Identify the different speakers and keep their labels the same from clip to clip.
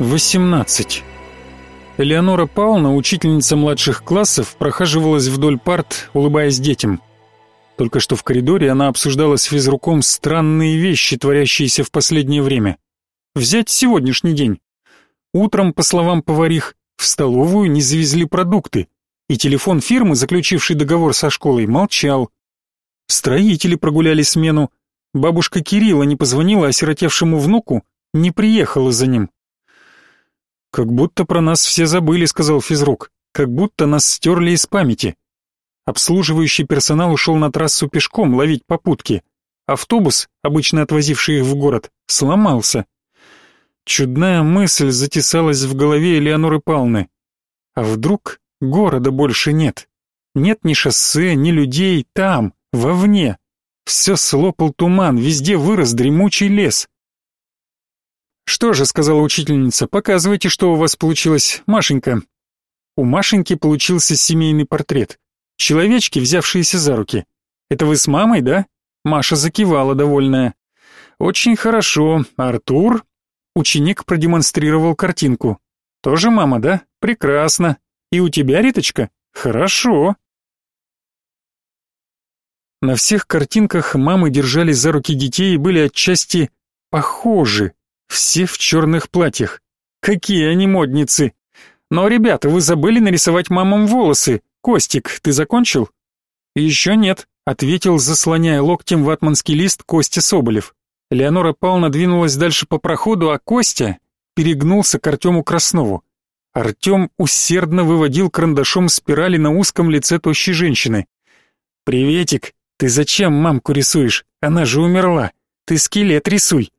Speaker 1: 18. Элеонора Павловна, учительница младших классов, прохаживалась вдоль парт, улыбаясь детям. Только что в коридоре она обсуждала с физруком странные вещи, творящиеся в последнее время. Взять сегодняшний день. Утром, по словам поварих, в столовую не завезли продукты, и телефон фирмы, заключивший договор со школой, молчал. Строители прогуляли смену. Бабушка Кирилла не позвонила осиротевшему внуку, не приехала за ним. «Как будто про нас все забыли», — сказал физрук. «Как будто нас стерли из памяти». Обслуживающий персонал ушел на трассу пешком ловить попутки. Автобус, обычно отвозивший их в город, сломался. Чудная мысль затесалась в голове Элеоноры Павловны. А вдруг города больше нет? Нет ни шоссе, ни людей там, вовне. Все слопал туман, везде вырос дремучий лес. «Что же», — сказала учительница, — «показывайте, что у вас получилось, Машенька». У Машеньки получился семейный портрет. Человечки, взявшиеся за руки. «Это вы с мамой, да?» Маша закивала, довольная. «Очень хорошо. Артур?» Ученик продемонстрировал картинку. «Тоже мама, да? Прекрасно. И у тебя, Риточка? Хорошо». На всех картинках мамы держали за руки детей и были отчасти похожи, все в черных платьях. Какие они модницы! Но, ребята, вы забыли нарисовать мамам волосы. Костик, ты закончил? Еще нет, ответил, заслоняя локтем ватманский лист Костя Соболев. Леонора Павловна двинулась дальше по проходу, а Костя перегнулся к Артему Краснову. Артем усердно выводил карандашом спирали на узком лице тощей женщины. «Приветик, ты зачем мамку рисуешь? Она же умерла. Ты скелет рисуй.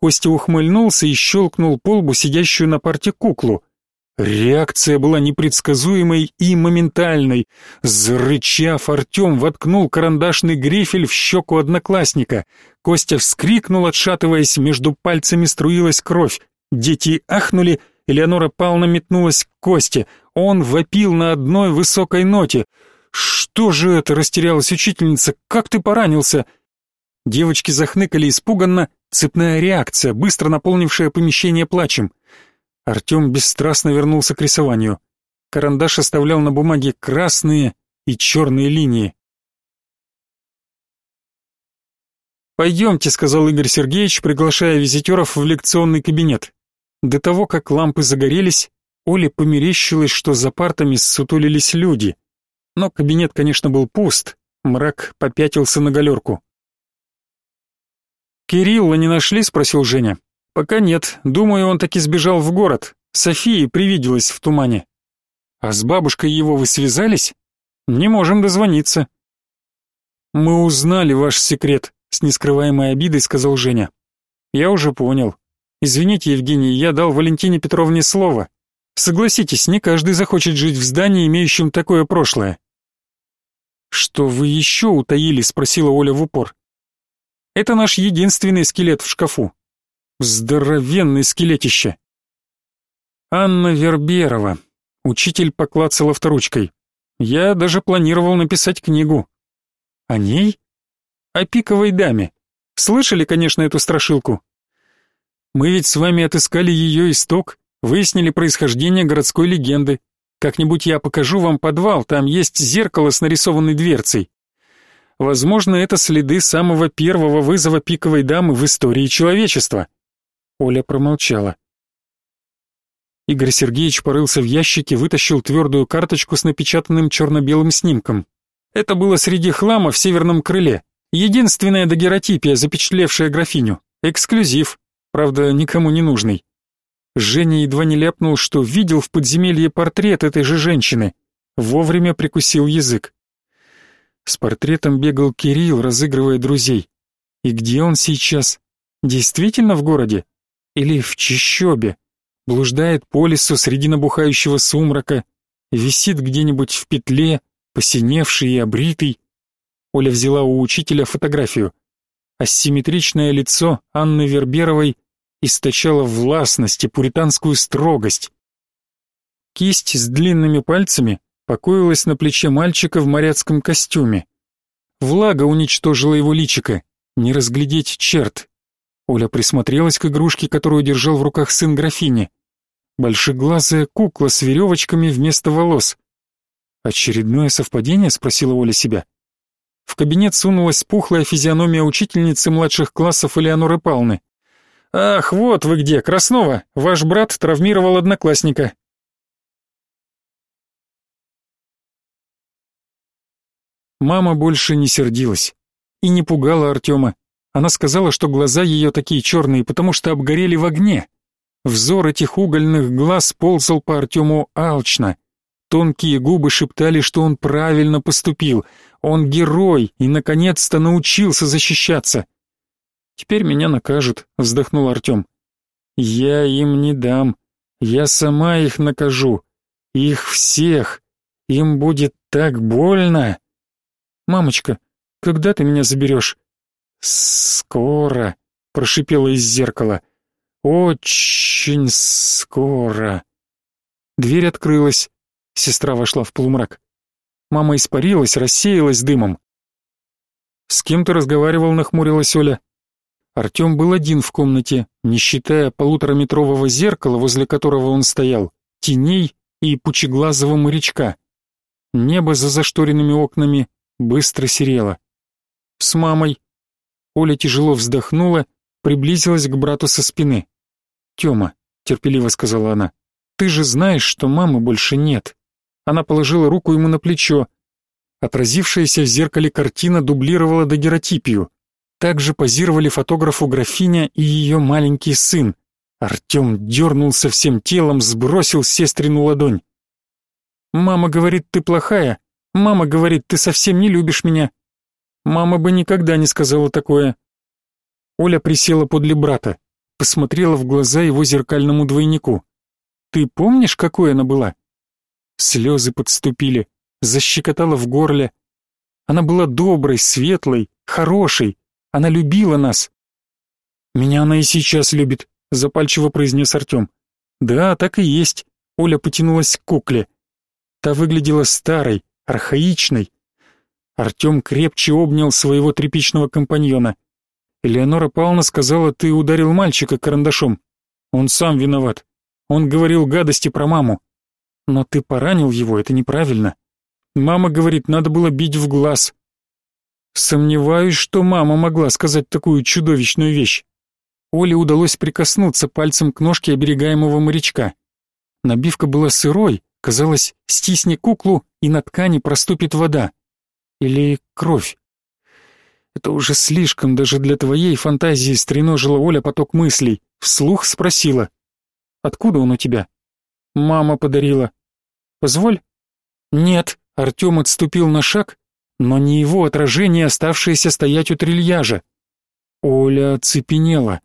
Speaker 1: Костя ухмыльнулся и щелкнул по лбу сидящую на парте куклу. Реакция была непредсказуемой и моментальной. Зарычав, Артем воткнул карандашный грифель в щеку одноклассника. Костя вскрикнул, отшатываясь, между пальцами струилась кровь. Дети ахнули, Элеонора Павловна метнулась к Косте. Он вопил на одной высокой ноте. «Что же это?» — растерялась учительница. «Как ты поранился?» Девочки захныкали испуганно, Цепная реакция, быстро наполнившая помещение плачем. Артем бесстрастно вернулся к рисованию. Карандаш оставлял на бумаге красные и черные линии. «Пойдемте», — сказал Игорь Сергеевич, приглашая визитеров в лекционный кабинет. До того, как лампы загорелись, Оле померещилось, что за партами ссутулились люди. Но кабинет, конечно, был пуст, мрак попятился на галерку. «Кирилла не нашли?» — спросил Женя. «Пока нет. Думаю, он таки сбежал в город. Софии привиделась в тумане». «А с бабушкой его вы связались?» «Не можем дозвониться». «Мы узнали ваш секрет», — с нескрываемой обидой сказал Женя. «Я уже понял. Извините, Евгений, я дал Валентине Петровне слово. Согласитесь, не каждый захочет жить в здании, имеющем такое прошлое». «Что вы еще утаили?» — спросила Оля в упор. Это наш единственный скелет в шкафу. Здоровенный скелетище. Анна Верберова. Учитель поклацал авторучкой. Я даже планировал написать книгу. О ней? О пиковой даме. Слышали, конечно, эту страшилку? Мы ведь с вами отыскали ее исток, выяснили происхождение городской легенды. Как-нибудь я покажу вам подвал, там есть зеркало с нарисованной дверцей. Возможно, это следы самого первого вызова пиковой дамы в истории человечества. Оля промолчала. Игорь Сергеевич порылся в ящике, вытащил твердую карточку с напечатанным черно-белым снимком. Это было среди хлама в северном крыле. Единственная дагеротипия, запечатлевшая графиню. Эксклюзив, правда, никому не нужный. Женя едва не ляпнул, что видел в подземелье портрет этой же женщины. Вовремя прикусил язык. С портретом бегал Кирилл, разыгрывая друзей. И где он сейчас? Действительно в городе? Или в чищобе? Блуждает по лесу среди набухающего сумрака, висит где-нибудь в петле, посиневший и обритый. Оля взяла у учителя фотографию. Асимметричное лицо Анны Верберовой источало властность и пуританскую строгость. Кисть с длинными пальцами покоилась на плече мальчика в моряцком костюме. Влага уничтожила его личико, не разглядеть черт. Оля присмотрелась к игрушке, которую держал в руках сын графини. Большеглазая кукла с веревочками вместо волос. «Очередное совпадение?» — спросила Оля себя. В кабинет сунулась пухлая физиономия учительницы младших классов Элеоноры Павловны. «Ах, вот вы где, Краснова! Ваш брат травмировал одноклассника. Мама больше не сердилась и не пугала Артема. Она сказала, что глаза ее такие черные, потому что обгорели в огне. Взор этих угольных глаз ползал по Артему алчно. Тонкие губы шептали, что он правильно поступил. Он герой и, наконец-то, научился защищаться. «Теперь меня накажут», — вздохнул Артем. «Я им не дам. Я сама их накажу. Их всех. Им будет так больно». «Мамочка, когда ты меня заберешь?» «Скоро», — прошипела из зеркала. «Очень скоро». Дверь открылась. Сестра вошла в полумрак. Мама испарилась, рассеялась дымом. «С кем ты разговаривал?» — нахмурилась Оля. Артем был один в комнате, не считая полутораметрового зеркала, возле которого он стоял, теней и пучеглазого морячка. Небо за зашторенными окнами быстро серела. С мамой. Оля тяжело вздохнула, приблизилась к брату со спины. «Тёма», — терпеливо сказала она, — «ты же знаешь, что мамы больше нет». Она положила руку ему на плечо. Отразившаяся в зеркале картина дублировала дагеротипию. Также позировали фотографу графиня и ее маленький сын. Артем дернулся всем телом, сбросил сестрину ладонь. «Мама говорит, ты плохая», Мама говорит, ты совсем не любишь меня. Мама бы никогда не сказала такое. Оля присела подле брата, посмотрела в глаза его зеркальному двойнику. Ты помнишь, какой она была? Слезы подступили, защекотала в горле. Она была доброй, светлой, хорошей. Она любила нас. Меня она и сейчас любит, запальчиво произнес Артем. Да, так и есть. Оля потянулась к кукле. Та выглядела старой, архаичной. Артем крепче обнял своего тряпичного компаньона. Элеонора Павловна сказала, ты ударил мальчика карандашом. Он сам виноват. Он говорил гадости про маму. Но ты поранил его, это неправильно. Мама говорит, надо было бить в глаз. Сомневаюсь, что мама могла сказать такую чудовищную вещь. Оле удалось прикоснуться пальцем к ножке оберегаемого морячка. Набивка была сырой, Казалось, стисни куклу, и на ткани проступит вода. Или кровь. Это уже слишком даже для твоей фантазии стреножила Оля поток мыслей. Вслух спросила. «Откуда он у тебя?» «Мама подарила». «Позволь?» «Нет», — Артем отступил на шаг, но не его отражение, оставшееся стоять у трильяжа. Оля оцепенела.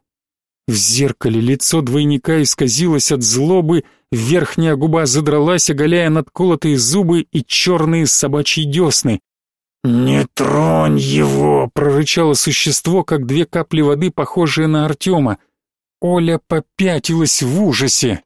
Speaker 1: В зеркале лицо двойника исказилось от злобы, верхняя губа задралась, оголяя надколотые зубы и черные собачьи десны. «Не тронь его!» — прорычало существо, как две капли воды, похожие на Артема. Оля попятилась в ужасе.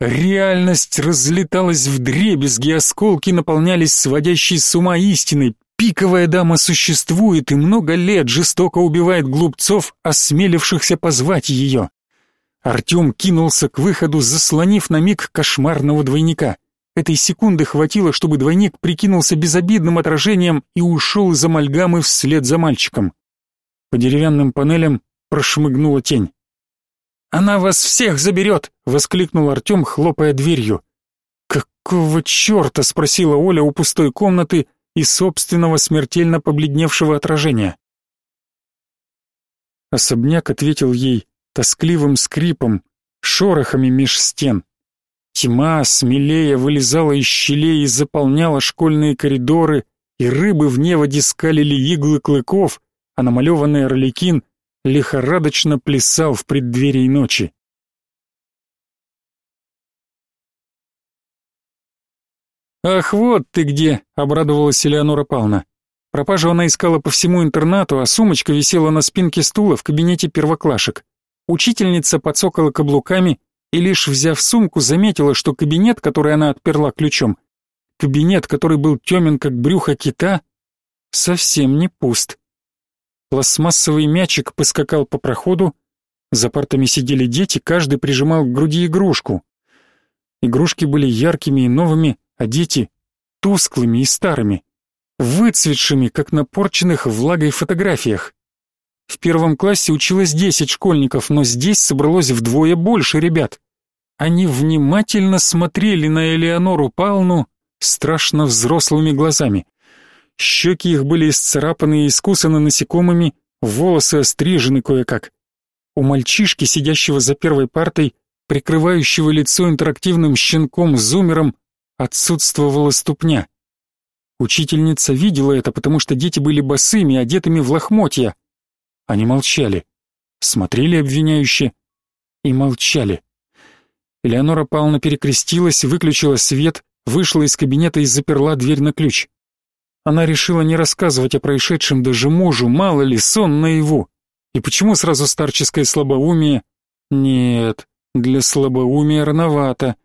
Speaker 1: Реальность разлеталась в дребезги, осколки наполнялись сводящей с ума истиной. Пиковая дама существует и много лет жестоко убивает глупцов, осмелившихся позвать ее. Артем кинулся к выходу, заслонив на миг кошмарного двойника. Этой секунды хватило, чтобы двойник прикинулся безобидным отражением и ушел из амальгамы вслед за мальчиком. По деревянным панелям прошмыгнула тень. «Она вас всех заберет!» — воскликнул Артем, хлопая дверью. «Какого черта?» — спросила Оля у пустой комнаты, и собственного смертельно побледневшего отражения. Особняк ответил ей тоскливым скрипом, шорохами меж стен. Тьма смелее вылезала из щелей и заполняла школьные коридоры, и рыбы в неводе скалили иглы клыков, а намалеванный орликин лихорадочно плясал в преддверии ночи. «Ах, вот ты где!» — обрадовалась Элеонора Павловна. Пропажу она искала по всему интернату, а сумочка висела на спинке стула в кабинете первоклашек. Учительница подсокала каблуками и лишь взяв сумку, заметила, что кабинет, который она отперла ключом, кабинет, который был темен, как брюхо кита, совсем не пуст. Пластмассовый мячик поскакал по проходу, За партами сидели дети, каждый прижимал к груди игрушку. Игрушки были яркими и новыми, а дети — тусклыми и старыми, выцветшими, как на порченных влагой фотографиях. В первом классе училось десять школьников, но здесь собралось вдвое больше ребят. Они внимательно смотрели на Элеонору Павловну страшно взрослыми глазами. Щеки их были исцарапаны и искусаны насекомыми, волосы острижены кое-как. У мальчишки, сидящего за первой партой, прикрывающего лицо интерактивным щенком-зумером, отсутствовала ступня. Учительница видела это, потому что дети были босыми, одетыми в лохмотья. Они молчали, смотрели обвиняюще и молчали. Элеонора Павловна перекрестилась, выключила свет, вышла из кабинета и заперла дверь на ключ. Она решила не рассказывать о происшедшем даже мужу, мало ли, сон наяву. И почему сразу старческое слабоумие? Нет, для слабоумия рановато.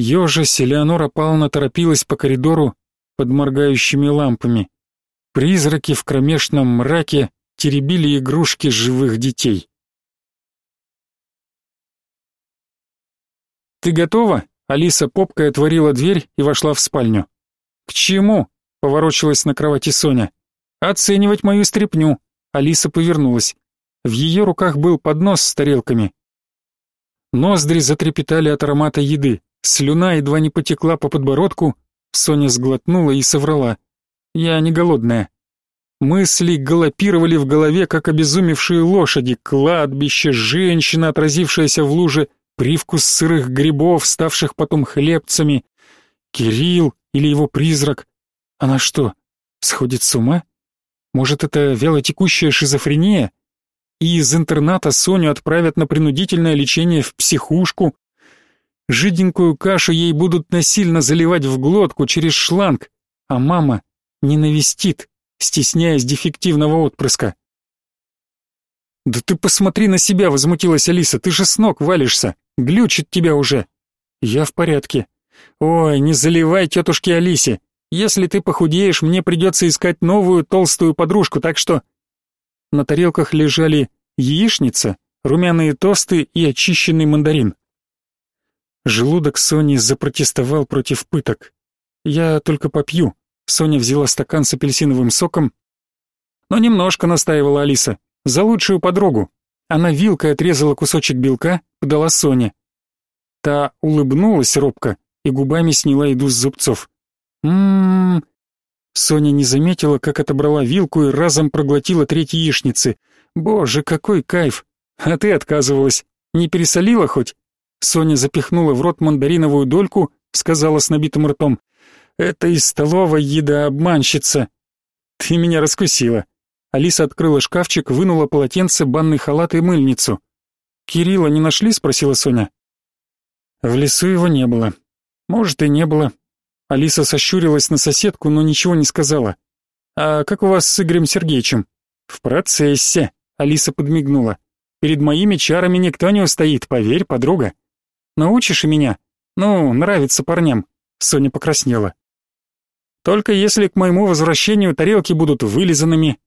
Speaker 1: Ёжась, Элеонора Павловна торопилась по коридору под моргающими лампами. Призраки в кромешном мраке теребили игрушки живых детей. «Ты готова?» Алиса попкой отворила дверь и вошла в спальню. «К чему?» — поворочилась на кровати Соня. «Оценивать мою стряпню». Алиса повернулась. В ее руках был поднос с тарелками. Ноздри затрепетали от аромата еды. Слюна едва не потекла по подбородку. Соня сглотнула и соврала. «Я не голодная». Мысли галопировали в голове, как обезумевшие лошади. Кладбище, женщина, отразившаяся в луже, привкус сырых грибов, ставших потом хлебцами. Кирилл или его призрак. Она что, сходит с ума? Может, это вялотекущая шизофрения? И из интерната Соню отправят на принудительное лечение в психушку. Жиденькую кашу ей будут насильно заливать в глотку через шланг, а мама не навестит стесняясь дефективного отпрыска. «Да ты посмотри на себя!» — возмутилась Алиса. «Ты же с ног валишься! Глючит тебя уже!» «Я в порядке». «Ой, не заливай тетушке Алисе! Если ты похудеешь, мне придется искать новую толстую подружку, так что...» На тарелках лежали яичница, румяные тосты и очищенный мандарин. Желудок Сони запротестовал против пыток. «Я только попью», Соня взяла стакан с апельсиновым соком. Но немножко настаивала Алиса. За лучшую подругу. Она вилкой отрезала кусочек белка, подала Соне. Та улыбнулась робко и губами сняла еду с зубцов. Ммм. Соня не заметила, как отобрала вилку и разом проглотила треть яичницы. Боже, какой кайф! А ты отказывалась. Не пересолила хоть? Соня запихнула в рот мандариновую дольку, сказала с набитым ртом. Это из столовой еда обманщица. Ты меня раскусила. Алиса открыла шкафчик, вынула полотенце, банный халат и мыльницу. Кирилла не нашли, спросила Соня. В лесу его не было. Может и не было. Алиса сощурилась на соседку, но ничего не сказала. А как у вас с Игорем Сергеевичем? В процессе. Алиса подмигнула. Перед моими чарами никто не устоит, поверь, подруга. Научишь и меня? Ну, нравится парням. Соня покраснела. Только если к моему возвращению тарелки будут вылизанными.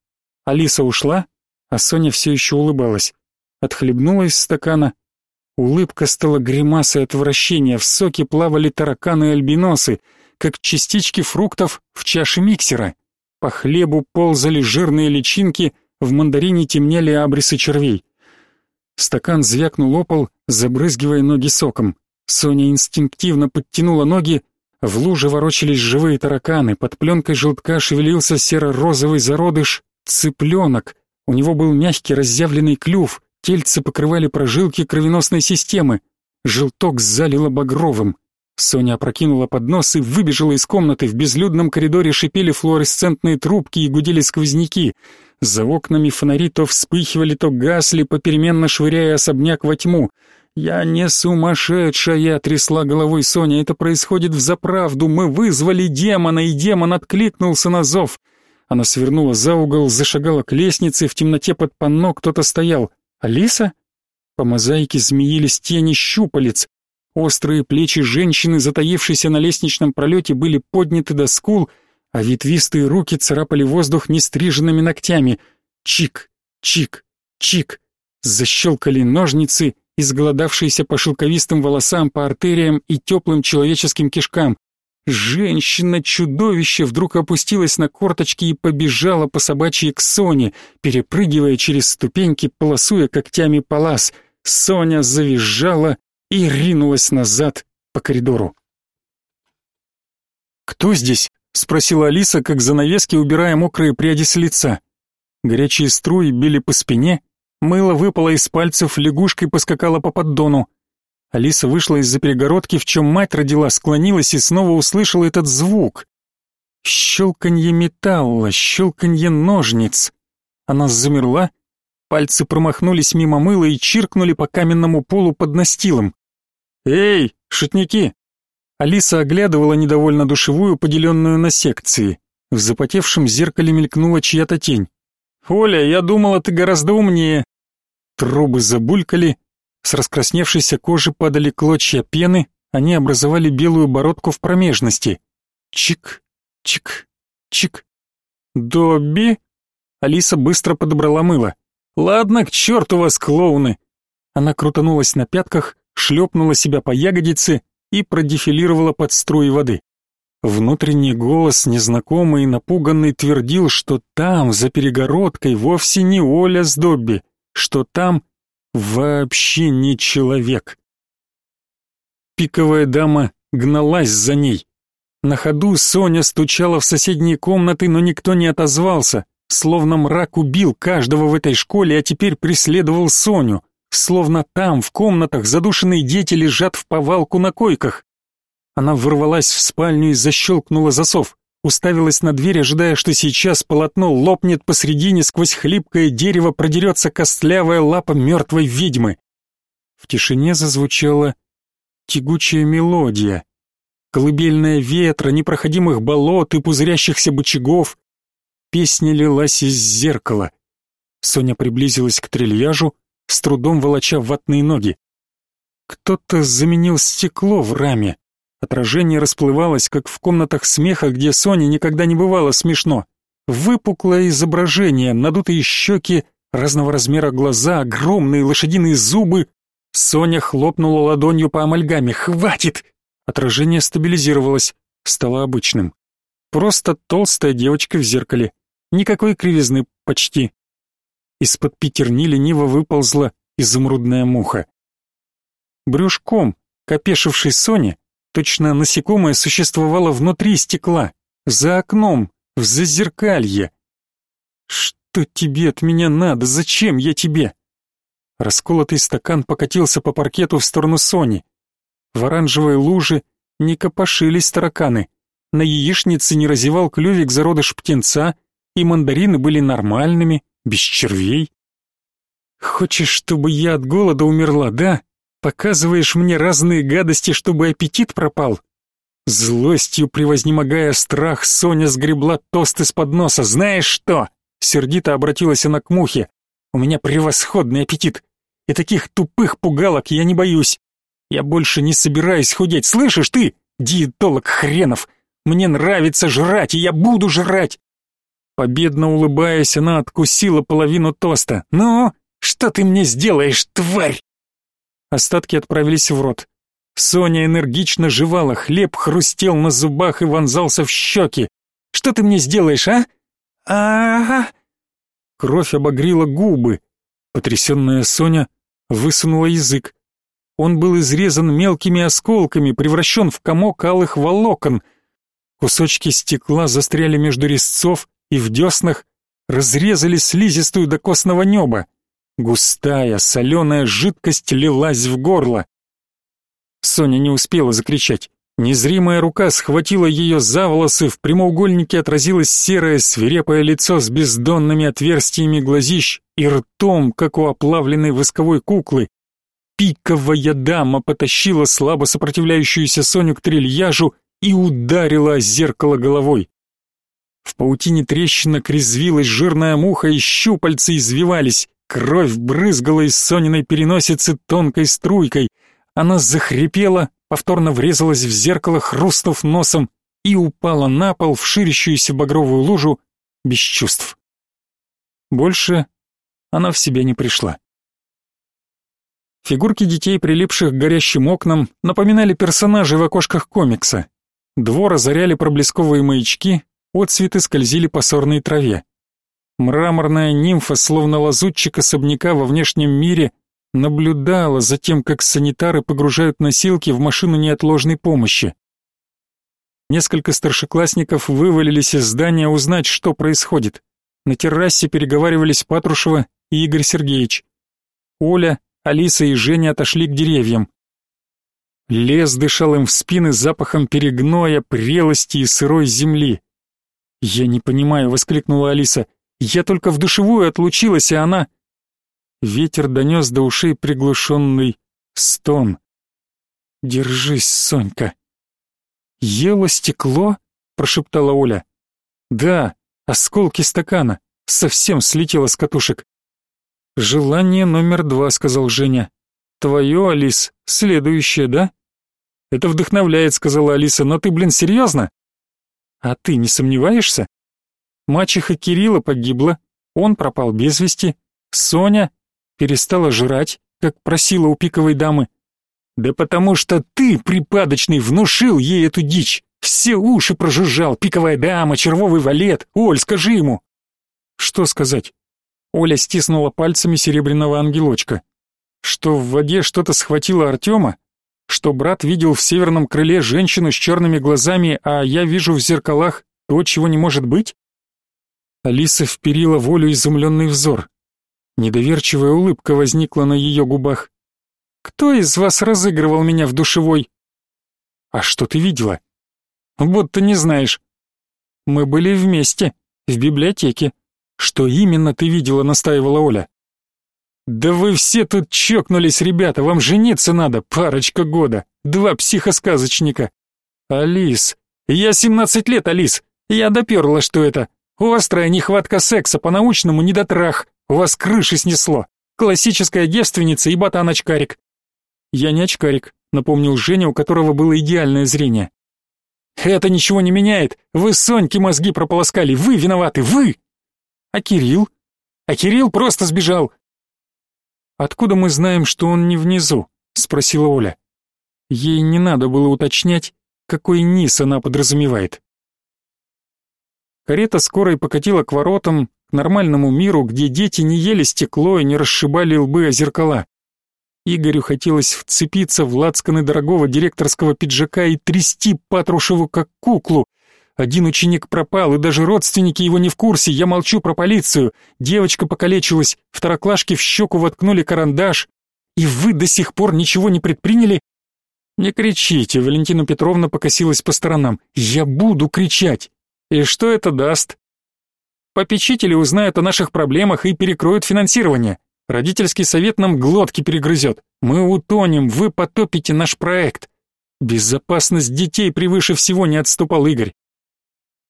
Speaker 1: Алиса ушла, а Соня все еще улыбалась. Отхлебнула из стакана. Улыбка стала гримасой отвращения, в соке плавали тараканы и альбиносы, как частички фруктов в чаше миксера. По хлебу ползали жирные личинки, в мандарине темнели абрисы червей. Стакан звякнул о пол, забрызгивая ноги соком. Соня инстинктивно подтянула ноги, в луже ворочались живые тараканы, под пленкой желтка шевелился серо-розовый зародыш, цыпленок. У него был мягкий разъявленный клюв, тельцы покрывали прожилки кровеносной системы. Желток залило багровым. Соня опрокинула поднос и выбежала из комнаты. В безлюдном коридоре шипели флуоресцентные трубки и гудели сквозняки. За окнами фонари то вспыхивали, то гасли, попеременно швыряя особняк во тьму. «Я не сумасшедшая!» — трясла головой Соня. «Это происходит взаправду. Мы вызвали демона, и демон откликнулся на зов». Она свернула за угол, зашагала к лестнице, в темноте под панно кто-то стоял. «Алиса?» По мозаике змеились тени щупалец. Острые плечи женщины, затаившейся на лестничном пролете, были подняты до скул, а ветвистые руки царапали воздух нестриженными ногтями. Чик, чик, чик. Защелкали ножницы, изголодавшиеся по шелковистым волосам, по артериям и теплым человеческим кишкам. Женщина-чудовище вдруг опустилась на корточки и побежала по собачьей к Соне, перепрыгивая через ступеньки, полосуя когтями по лаз. Соня завизжала и ринулась назад по коридору. «Кто здесь?» — спросила Алиса, как занавески, убирая мокрые пряди с лица. Горячие струи били по спине, мыло выпало из пальцев, лягушкой поскакала по поддону. Алиса вышла из-за перегородки, в чем мать родила, склонилась и снова услышала этот звук. Щелканье металла, щелканье ножниц. Она замерла, пальцы промахнулись мимо мыла и чиркнули по каменному полу под настилом. «Эй, шутники!» Алиса оглядывала недовольно душевую, поделенную на секции. В запотевшем зеркале мелькнула чья-то тень. «Оля, я думала, ты гораздо умнее!» Трубы забулькали, с раскрасневшейся кожи падали клочья пены, они образовали белую бородку в промежности. Чик, чик, чик. «Добби?» Алиса быстро подобрала мыло. «Ладно, к черту вас, клоуны!» Она крутанулась на пятках, шлепнула себя по ягодице и продефилировала под струи воды. Внутренний голос, незнакомый и напуганный, твердил, что там, за перегородкой, вовсе не Оля с Добби, что там вообще не человек. Пиковая дама гналась за ней. На ходу Соня стучала в соседние комнаты, но никто не отозвался, словно мрак убил каждого в этой школе, а теперь преследовал Соню, словно там, в комнатах, задушенные дети лежат в повалку на койках. Она ворвалась в спальню и защелкнула засов уставилась на дверь, ожидая, что сейчас полотно лопнет посредине, сквозь хлипкое дерево продерется костлявая лапа мертвой ведьмы. В тишине зазвучала тягучая мелодия, колыбельная ветра, непроходимых болот и пузырящихся бычагов. Песня лилась из зеркала. Соня приблизилась к трильяжу, с трудом волоча ватные ноги. Кто-то заменил стекло в раме. Отражение расплывалось, как в комнатах смеха, где Соне никогда не бывало смешно. Выпуклое изображение, надутые щеки, разного размера глаза, огромные лошадиные зубы. Соня хлопнула ладонью по амальгаме. «Хватит!» Отражение стабилизировалось, стало обычным. Просто толстая девочка в зеркале. Никакой кривизны почти. Из-под пятерни лениво выползла изумрудная муха. Брюшком, к опешившей Соне, Точно насекомое существовало внутри стекла, за окном, в зазеркалье. Что тебе от меня надо? Зачем я тебе? Расколотый стакан покатился по паркету в сторону Сони. В оранжевой луже не копошились тараканы. На яичнице не разевал клювик зародыш птенца, и мандарины были нормальными, без червей. Хочешь, чтобы я от голода умерла, да? Показываешь мне разные гадости, чтобы аппетит пропал? Злостью превознемогая страх, Соня сгребла тост из-под носа. Знаешь что? Сердито обратилась она к мухе. У меня превосходный аппетит. И таких тупых пугалок я не боюсь. Я больше не собираюсь худеть. Слышишь ты, диетолог хренов? Мне нравится жрать, и я буду жрать. Победно улыбаясь, она откусила половину тоста. «Ну, что ты мне сделаешь, тварь?» Остатки отправились в рот. Соня энергично жевала, хлеб хрустел на зубах и вонзался в щеки. «Что ты мне сделаешь, а? а, Кровь обогрила губы. Потрясенная Соня высунула язык. Он был изрезан мелкими осколками, превращен в комок алых волокон. Кусочки стекла застряли между резцов и в деснах, разрезали слизистую до костного неба. Густая, соленая жидкость лилась в горло. Соня не успела закричать. Незримая рука схватила ее за волосы, в прямоугольнике отразилось серое свирепое лицо с бездонными отверстиями глазищ и ртом, как у оплавленной восковой куклы. Пиковая дама потащила слабо сопротивляющуюся Соню к трильяжу и ударила о зеркало головой. В паутине трещинок резвилась жирная муха, и щупальцы извивались. Кровь брызгала из Сониной переносицы тонкой струйкой. Она захрипела, повторно врезалась в зеркало, хрустнув носом, и упала на пол в ширящуюся багровую лужу без чувств. Больше она в себя не пришла. Фигурки детей, прилипших к горящим окнам, напоминали персонажей в окошках комикса. Двор озаряли проблесковые маячки, отцветы скользили по сорной траве. Мраморная нимфа, словно лазутчик особняка во внешнем мире, наблюдала за тем, как санитары погружают носилки в машину неотложной помощи. Несколько старшеклассников вывалились из здания узнать, что происходит. На террасе переговаривались Патрушева и Игорь Сергеевич. Оля, Алиса и Женя отошли к деревьям. Лес дышал им в спины запахом перегноя, прелости и сырой земли. «Я не понимаю», — воскликнула Алиса. «Я только в душевую отлучилась, а она...» Ветер донес до ушей приглушенный стон. «Держись, Сонька». «Ела стекло?» — прошептала Оля. «Да, осколки стакана. Совсем слетело с катушек». «Желание номер два», — сказал Женя. «Твое, Алис, следующее, да?» «Это вдохновляет», — сказала Алиса, — «но ты, блин, серьезно?» «А ты не сомневаешься?» Мачеха Кирилла погибла, он пропал без вести, Соня перестала жрать, как просила у пиковой дамы. Да потому что ты, припадочный, внушил ей эту дичь. Все уши прожужжал, пиковая дама, червовый валет. Оль, скажи ему. Что сказать? Оля стиснула пальцами серебряного ангелочка. Что в воде что-то схватило Артема? Что брат видел в северном крыле женщину с черными глазами, а я вижу в зеркалах то, чего не может быть? Алиса вперила волю изумленный взор. Недоверчивая улыбка возникла на ее губах. «Кто из вас разыгрывал меня в душевой?» «А что ты видела?» «Будто не знаешь». «Мы были вместе, в библиотеке. Что именно ты видела?» — настаивала Оля. «Да вы все тут чокнулись, ребята, вам жениться надо, парочка года, два психосказочника». «Алис, я семнадцать лет, Алис, я доперла, что это. Острая нехватка секса, по-научному недотрах. У вас крыши снесло. Классическая девственница и ботан-очкарик. Я не очкарик, напомнил Женя, у которого было идеальное зрение. Это ничего не меняет. Вы Соньке мозги прополоскали. Вы виноваты, вы. А Кирилл? А Кирилл просто сбежал. Откуда мы знаем, что он не внизу? спросила Оля. Ей не надо было уточнять, какой низ она подразумевает. Карета скорой покатила к воротам, нормальному миру, где дети не ели стекло и не расшибали лбы о зеркала. Игорю хотелось вцепиться в лацканы дорогого директорского пиджака и трясти Патрушеву как куклу. Один ученик пропал, и даже родственники его не в курсе, я молчу про полицию. Девочка покалечилась, второклашки в щеку воткнули карандаш. И вы до сих пор ничего не предприняли? Не кричите, Валентина Петровна покосилась по сторонам. Я буду кричать. И что это даст? Попечители узнают о наших проблемах и перекроют финансирование. Родительский совет нам глотки перегрызет. Мы утонем, вы потопите наш проект. Безопасность детей превыше всего не отступал Игорь.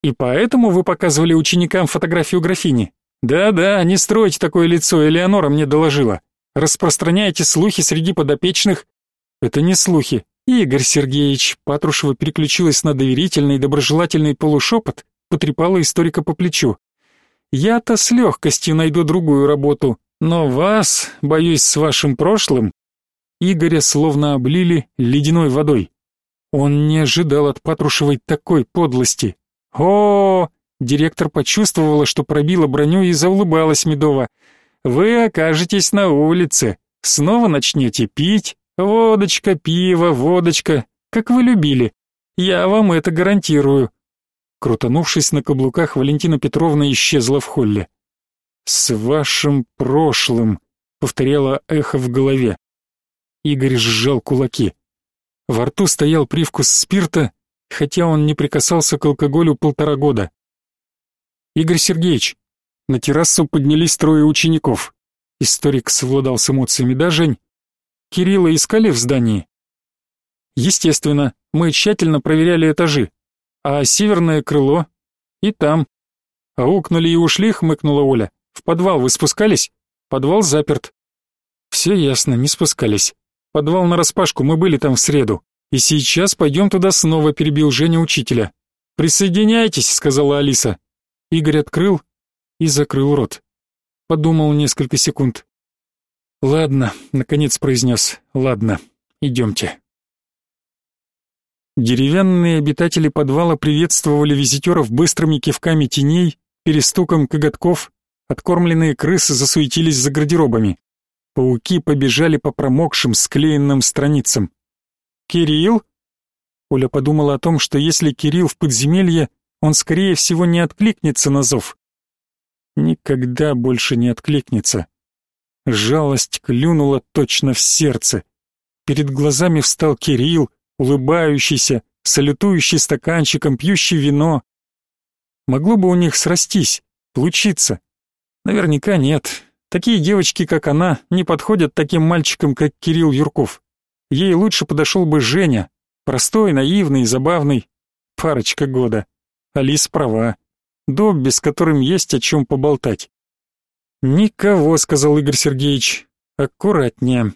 Speaker 1: И поэтому вы показывали ученикам фотографию графини? Да-да, не стройте такое лицо, Элеонора мне доложила. Распространяете слухи среди подопечных. Это не слухи. Игорь Сергеевич, Патрушева переключилась на доверительный доброжелательный полушепот, потрепала историка по плечу. Я-то с легкостью найду другую работу, но вас, боюсь, с вашим прошлым...» Игоря словно облили ледяной водой. Он не ожидал от Патрушевой такой подлости. о, Директор почувствовала, что пробила броню и заулыбалась Медова. «Вы окажетесь на улице. Снова начнете пить. Водочка, пиво, водочка, как вы любили. Я вам это гарантирую. Крутанувшись на каблуках, Валентина Петровна исчезла в холле. «С вашим прошлым», — повторяло эхо в голове. Игорь сжал кулаки. Во рту стоял привкус спирта, хотя он не прикасался к алкоголю полтора года. «Игорь Сергеевич», на террасу поднялись трое учеников. Историк совладал с эмоциями, да, Жень? Кирилла искали в здании? Естественно, мы тщательно проверяли этажи. А северное крыло? И там. Аукнули и ушли, хмыкнула Оля. В подвал вы спускались? Подвал заперт. Все ясно, не спускались. Подвал нараспашку, мы были там в среду. И сейчас пойдем туда снова, перебил Женя учителя. Присоединяйтесь, сказала Алиса. Игорь открыл и закрыл рот. Подумал несколько секунд. «Ладно», — наконец произнес, — «ладно, идемте». Деревянные обитатели подвала приветствовали визитеров быстрыми кивками теней, перестуком коготков, откормленные крысы засуетились за гардеробами. Пауки побежали по промокшим, склеенным страницам. «Кирилл?» Оля подумала о том, что если Кирилл в подземелье, он, скорее всего, не откликнется на зов. Никогда больше не откликнется. Жалость клюнула точно в сердце. Перед глазами встал Кирилл, улыбающийся, салютующий стаканчиком, пьющий вино. Могло бы у них срастись, получиться. Наверняка нет. Такие девочки, как она, не подходят таким мальчикам, как Кирилл Юрков. Ей лучше подошел бы Женя, простой, наивный, забавный. Парочка года. Алис права. Добби, с которым есть о чем поболтать. «Никого», — сказал Игорь Сергеевич. «Аккуратнее».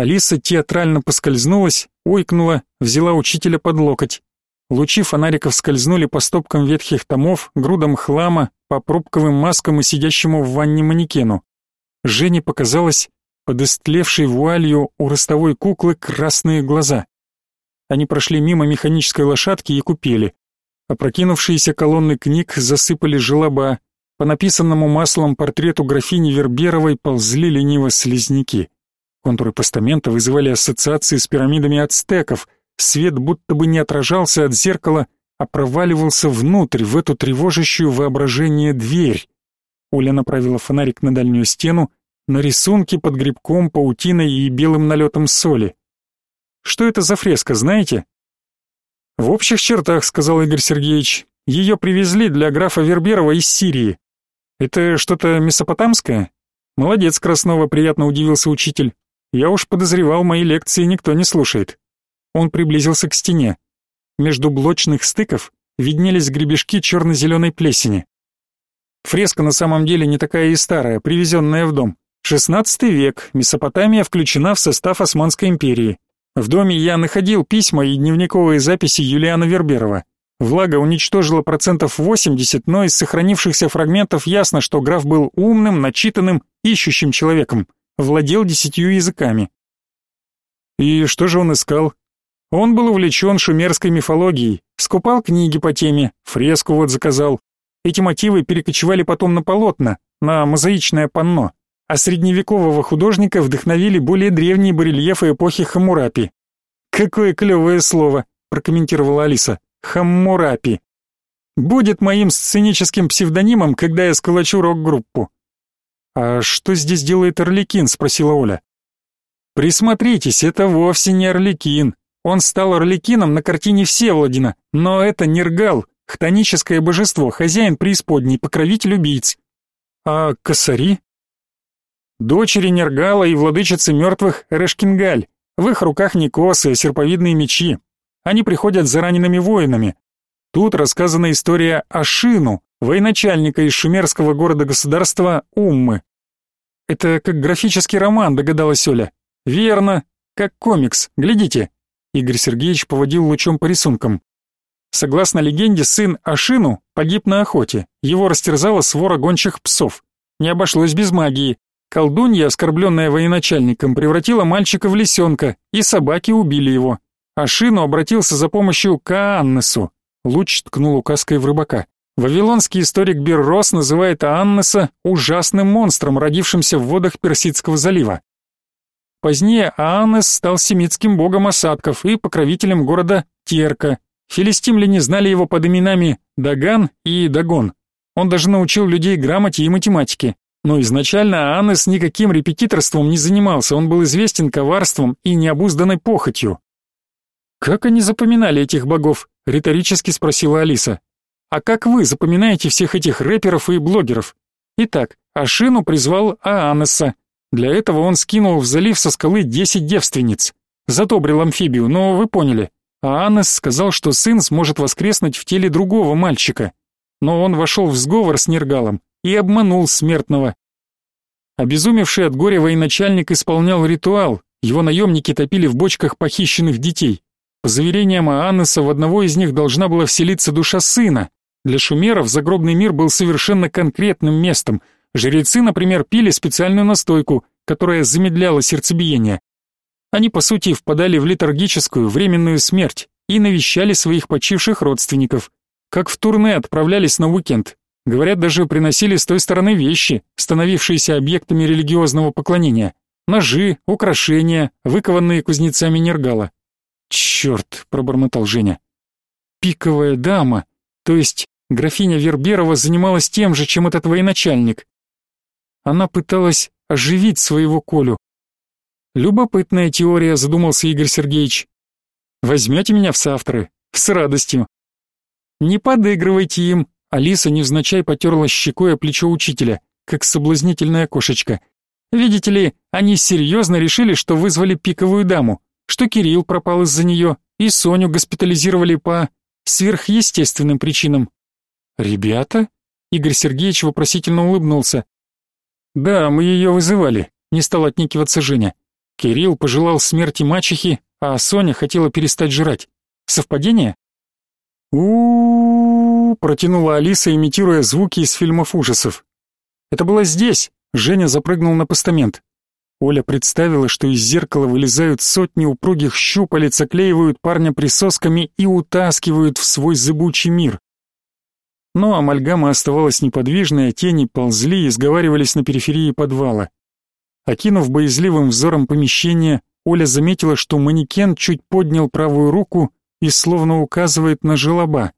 Speaker 1: Алиса театрально поскользнулась, ойкнула, взяла учителя под локоть. Лучи фонариков скользнули по стопкам ветхих томов, грудам хлама, по пробковым маскам и сидящему в ванне манекену. Жене показалось, под истлевшей вуалью у ростовой куклы красные глаза. Они прошли мимо механической лошадки и купили. Опрокинувшиеся колонны книг засыпали желоба. По написанному маслом портрету графини Верберовой ползли лениво слизняки. Контуры постамента вызывали ассоциации с пирамидами ацтеков. Свет будто бы не отражался от зеркала, а проваливался внутрь, в эту тревожащую воображение дверь. Оля направила фонарик на дальнюю стену, на рисунки под грибком, паутиной и белым налетом соли. Что это за фреска, знаете? В общих чертах, сказал Игорь Сергеевич, ее привезли для графа Верберова из Сирии. Это что-то месопотамское? Молодец, Краснова, приятно удивился учитель. Я уж подозревал, мои лекции никто не слушает. Он приблизился к стене. Между блочных стыков виднелись гребешки черно-зеленой плесени. Фреска на самом деле не такая и старая, привезенная в дом. XVI век, Месопотамия включена в состав Османской империи. В доме я находил письма и дневниковые записи Юлиана Верберова. Влага уничтожила процентов 80, но из сохранившихся фрагментов ясно, что граф был умным, начитанным, ищущим человеком владел десятью языками. И что же он искал? Он был увлечен шумерской мифологией, скупал книги по теме, фреску вот заказал. Эти мотивы перекочевали потом на полотна, на мозаичное панно, а средневекового художника вдохновили более древние барельефы эпохи Хаммурапи. «Какое клевое слово!» – прокомментировала Алиса. «Хаммурапи!» «Будет моим сценическим псевдонимом, когда я сколочу рок-группу. «А что здесь делает Орликин?» — спросила Оля. «Присмотритесь, это вовсе не Орликин. Он стал Орликином на картине Всеволодина, но это Нергал, хтоническое божество, хозяин преисподней, покровитель убийц. А косари?» «Дочери Нергала и владычицы мертвых Решкингаль. В их руках не косы, а серповидные мечи. Они приходят за ранеными воинами. Тут рассказана история о Шину, военачальника из шумерского города-государства Уммы. Это как графический роман, догадалась Оля. Верно, как комикс. Глядите. Игорь Сергеевич поводил лучом по рисункам. Согласно легенде, сын Ашину погиб на охоте. Его растерзала свора гончих псов. Не обошлось без магии. Колдунья, оскорбленная военачальником, превратила мальчика в лисенка, и собаки убили его. Ашину обратился за помощью к Ааннесу. Луч ткнул указкой в рыбака. Вавилонский историк Беррос называет Ааннеса ужасным монстром, родившимся в водах Персидского залива. Позднее Ааннес стал семитским богом осадков и покровителем города Терка. Филистимляне знали его под именами Даган и Дагон. Он даже научил людей грамоте и математике. Но изначально Ааннес никаким репетиторством не занимался, он был известен коварством и необузданной похотью. «Как они запоминали этих богов?» — риторически спросила Алиса. А как вы запоминаете всех этих рэперов и блогеров? Итак, Ашину призвал Аанеса. Для этого он скинул в залив со скалы 10 девственниц. Затобрил амфибию, но вы поняли. Аанес сказал, что сын сможет воскреснуть в теле другого мальчика. Но он вошел в сговор с Нергалом и обманул смертного. Обезумевший от горя военачальник исполнял ритуал, его наемники топили в бочках похищенных детей. По заверениям Аанеса, в одного из них должна была вселиться душа сына, для шумеров загробный мир был совершенно конкретным местом. Жрецы, например, пили специальную настойку, которая замедляла сердцебиение. Они, по сути, впадали в летаргическую, временную смерть и навещали своих почивших родственников. Как в турне отправлялись на уикенд. Говорят, даже приносили с той стороны вещи, становившиеся объектами религиозного поклонения. Ножи, украшения, выкованные кузнецами Нергала. «Черт!» — пробормотал Женя. «Пиковая дама, то есть графиня Верберова занималась тем же, чем этот военачальник. Она пыталась оживить своего Колю. Любопытная теория, задумался Игорь Сергеевич. Возьмете меня в соавторы? С радостью. Не подыгрывайте им. Алиса невзначай потерла щекой о плечо учителя, как соблазнительная кошечка. Видите ли, они серьезно решили, что вызвали пиковую даму, что Кирилл пропал из-за нее, и Соню госпитализировали по сверхъестественным причинам. «Ребята?» — Игорь Сергеевич вопросительно улыбнулся. «Да, мы ее вызывали», — не стал отнекиваться Женя. Кирилл пожелал смерти мачехи, а Соня хотела перестать жрать. Совпадение? -у протянула Алиса, имитируя звуки из фильмов ужасов. «Это было здесь», — Женя запрыгнул на постамент. Оля представила, что из зеркала вылезают сотни упругих щупалец, оклеивают парня присосками и утаскивают в свой зыбучий мир. Но амальгама оставалась неподвижной, а тени ползли и сговаривались на периферии подвала. Окинув боязливым взором помещение, Оля заметила, что манекен чуть поднял правую руку и словно указывает на желоба.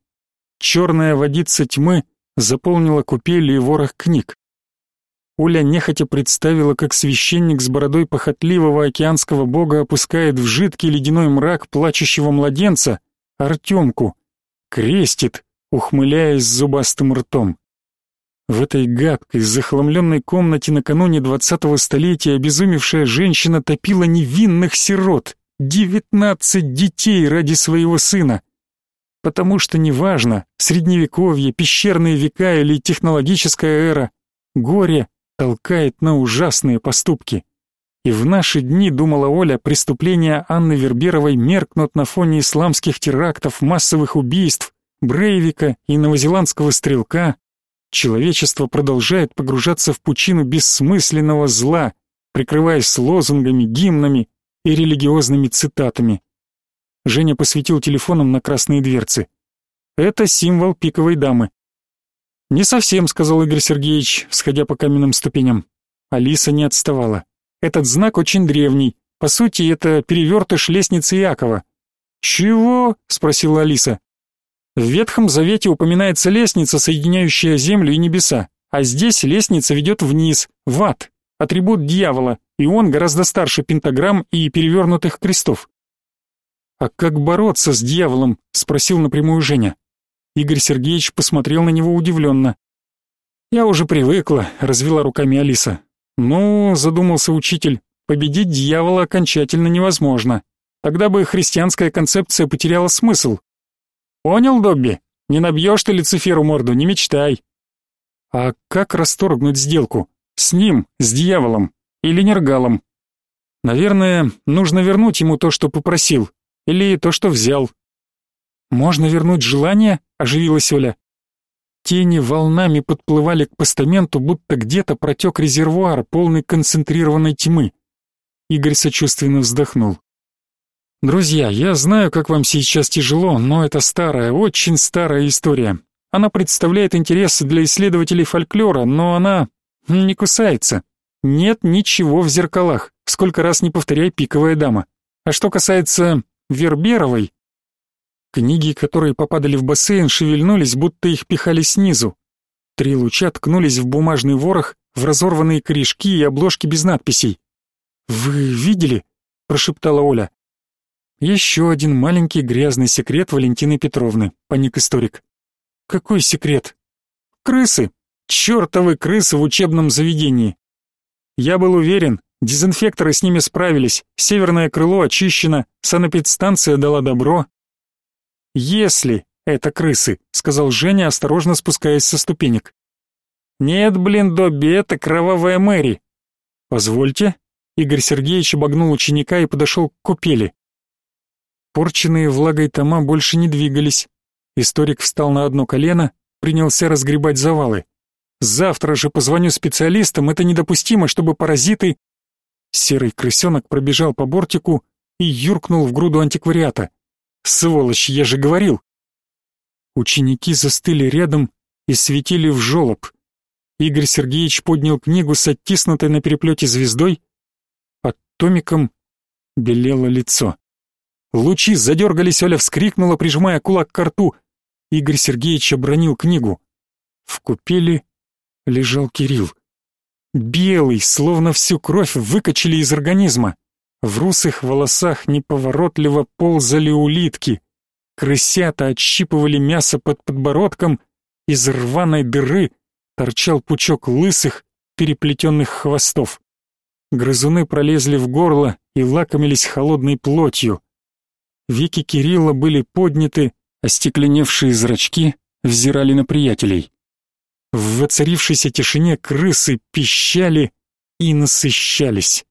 Speaker 1: Черная водица тьмы заполнила купели и ворох книг. Оля нехотя представила, как священник с бородой похотливого океанского бога опускает в жидкий ледяной мрак плачущего младенца, Артемку, крестит, ухмыляясь зубастым ртом. В этой гадкой, захламленной комнате накануне двадцатого столетия обезумевшая женщина топила невинных сирот, девятнадцать детей ради своего сына. Потому что неважно, средневековье, пещерные века или технологическая эра, горе толкает на ужасные поступки. И в наши дни, думала Оля, преступления Анны Верберовой меркнут на фоне исламских терактов, массовых убийств, Брейвика и новозеландского стрелка. Человечество продолжает погружаться в пучину бессмысленного зла, прикрываясь лозунгами, гимнами и религиозными цитатами. Женя посветил телефоном на красные дверцы. Это символ пиковой дамы. «Не совсем», — сказал Игорь Сергеевич, сходя по каменным ступеням. Алиса не отставала. «Этот знак очень древний. По сути, это перевертыш лестницы Якова». «Чего?» — спросила Алиса. «В Ветхом Завете упоминается лестница, соединяющая землю и небеса, а здесь лестница ведет вниз, в ад, атрибут дьявола, и он гораздо старше пентаграмм и перевернутых крестов». «А как бороться с дьяволом?» — спросил напрямую Женя. Игорь Сергеевич посмотрел на него удивленно. «Я уже привыкла», — развела руками Алиса. «Ну, — задумался учитель, — победить дьявола окончательно невозможно. Тогда бы христианская концепция потеряла смысл. Понял, Добби? Не набьешь ты Люциферу морду, не мечтай». «А как расторгнуть сделку? С ним, с дьяволом или нергалом?» «Наверное, нужно вернуть ему то, что попросил, или то, что взял». «Можно вернуть желание?» оживилась Оля. Тени волнами подплывали к постаменту, будто где-то протек резервуар, полный концентрированной тьмы. Игорь сочувственно вздохнул. «Друзья, я знаю, как вам сейчас тяжело, но это старая, очень старая история. Она представляет интерес для исследователей фольклора, но она не кусается. Нет ничего в зеркалах, сколько раз не повторяй пиковая дама. А что касается Верберовой, Книги, которые попадали в бассейн, шевельнулись, будто их пихали снизу. Три луча ткнулись в бумажный ворох, в разорванные корешки и обложки без надписей. «Вы видели?» — прошептала Оля. «Еще один маленький грязный секрет Валентины Петровны», — паник историк. «Какой секрет?» «Крысы! Чертовы крысы в учебном заведении!» Я был уверен, дезинфекторы с ними справились, северное крыло очищено, санэпидстанция дала добро, «Если это крысы», — сказал Женя, осторожно спускаясь со ступенек. «Нет, блин, Добби, это кровавая Мэри». «Позвольте». Игорь Сергеевич обогнул ученика и подошел к купели. Порченные влагой тома больше не двигались. Историк встал на одно колено, принялся разгребать завалы. «Завтра же позвоню специалистам, это недопустимо, чтобы паразиты...» Серый крысенок пробежал по бортику и юркнул в груду антиквариата. «Сволочь, я же говорил!» Ученики застыли рядом и светили в жолоб. Игорь Сергеевич поднял книгу с оттиснутой на переплете звездой. Под томиком белело лицо. Лучи задергались, Оля вскрикнула, прижимая кулак к рту. Игорь Сергеевич обронил книгу. В купели лежал Кирилл. Белый, словно всю кровь выкачали из организма. В русых волосах неповоротливо ползали улитки. Крысята отщипывали мясо под подбородком, из рваной дыры торчал пучок лысых, переплетенных хвостов. Грызуны пролезли в горло и лакомились холодной плотью. Веки Кирилла были подняты, остекленевшие зрачки взирали на приятелей. В воцарившейся тишине крысы пищали и насыщались.